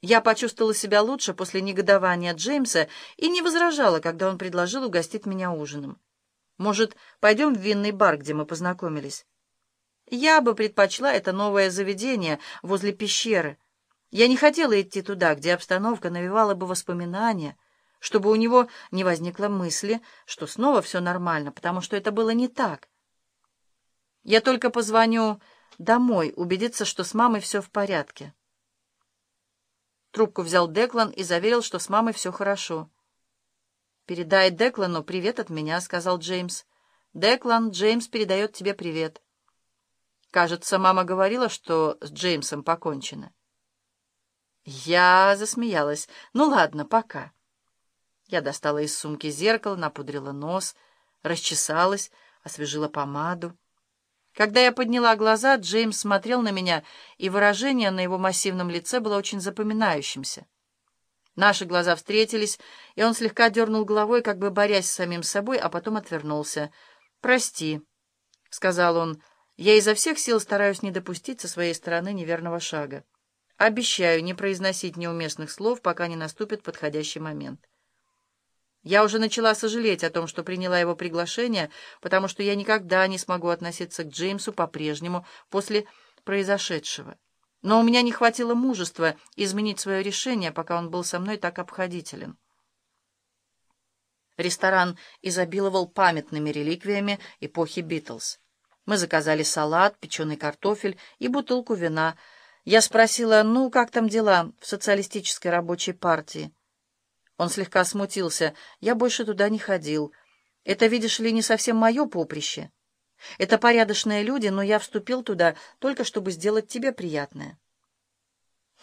Я почувствовала себя лучше после негодования Джеймса и не возражала, когда он предложил угостить меня ужином. Может, пойдем в винный бар, где мы познакомились? Я бы предпочла это новое заведение возле пещеры. Я не хотела идти туда, где обстановка навевала бы воспоминания, чтобы у него не возникло мысли, что снова все нормально, потому что это было не так. Я только позвоню домой, убедиться, что с мамой все в порядке. Трубку взял Деклан и заверил, что с мамой все хорошо. «Передай Деклану привет от меня», — сказал Джеймс. «Деклан, Джеймс передает тебе привет». Кажется, мама говорила, что с Джеймсом покончено. Я засмеялась. «Ну ладно, пока». Я достала из сумки зеркало, напудрила нос, расчесалась, освежила помаду. Когда я подняла глаза, Джеймс смотрел на меня, и выражение на его массивном лице было очень запоминающимся. Наши глаза встретились, и он слегка дернул головой, как бы борясь с самим собой, а потом отвернулся. «Прости», — сказал он, — «я изо всех сил стараюсь не допустить со своей стороны неверного шага. Обещаю не произносить неуместных слов, пока не наступит подходящий момент». Я уже начала сожалеть о том, что приняла его приглашение, потому что я никогда не смогу относиться к Джеймсу по-прежнему после произошедшего. Но у меня не хватило мужества изменить свое решение, пока он был со мной так обходителен. Ресторан изобиловал памятными реликвиями эпохи Битлз. Мы заказали салат, печеный картофель и бутылку вина. Я спросила, ну, как там дела в социалистической рабочей партии? Он слегка смутился. «Я больше туда не ходил. Это, видишь ли, не совсем мое поприще. Это порядочные люди, но я вступил туда только чтобы сделать тебе приятное».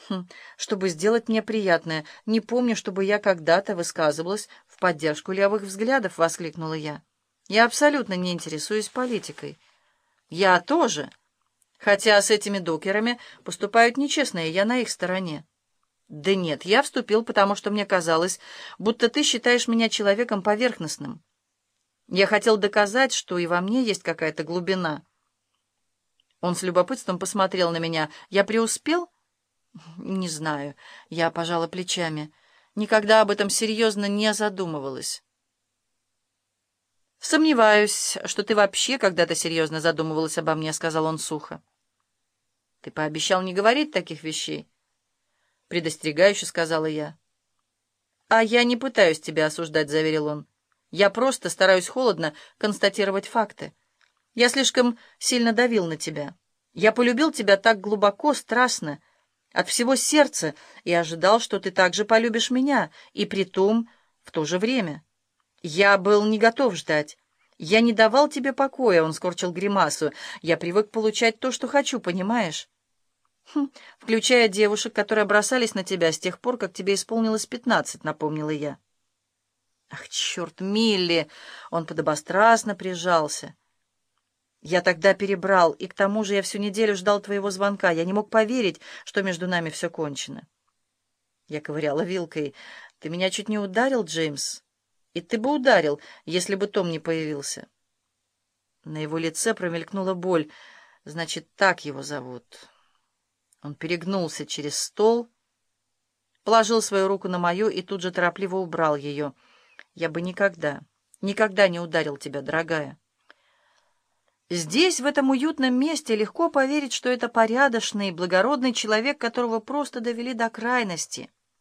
Хм, чтобы сделать мне приятное. Не помню, чтобы я когда-то высказывалась в поддержку левых взглядов, — воскликнула я. Я абсолютно не интересуюсь политикой. Я тоже. Хотя с этими докерами поступают нечестно, и я на их стороне. «Да нет, я вступил, потому что мне казалось, будто ты считаешь меня человеком поверхностным. Я хотел доказать, что и во мне есть какая-то глубина». Он с любопытством посмотрел на меня. «Я преуспел?» «Не знаю». Я пожала плечами. Никогда об этом серьезно не задумывалась. «Сомневаюсь, что ты вообще когда-то серьезно задумывалась обо мне», — сказал он сухо. «Ты пообещал не говорить таких вещей». — предостерегающе сказала я. «А я не пытаюсь тебя осуждать», — заверил он. «Я просто стараюсь холодно констатировать факты. Я слишком сильно давил на тебя. Я полюбил тебя так глубоко, страстно, от всего сердца, и ожидал, что ты также полюбишь меня, и при том в то же время. Я был не готов ждать». «Я не давал тебе покоя», — он скорчил гримасу. «Я привык получать то, что хочу, понимаешь?» Хм, включая девушек, которые бросались на тебя с тех пор, как тебе исполнилось пятнадцать, напомнила я. Ах, черт, Милли! Он подобострастно прижался. Я тогда перебрал, и к тому же я всю неделю ждал твоего звонка. Я не мог поверить, что между нами все кончено. Я ковыряла вилкой. Ты меня чуть не ударил, Джеймс? И ты бы ударил, если бы Том не появился. На его лице промелькнула боль. Значит, так его зовут. Он перегнулся через стол, положил свою руку на мою и тут же торопливо убрал ее. «Я бы никогда, никогда не ударил тебя, дорогая». Здесь, в этом уютном месте, легко поверить, что это порядочный, благородный человек, которого просто довели до крайности —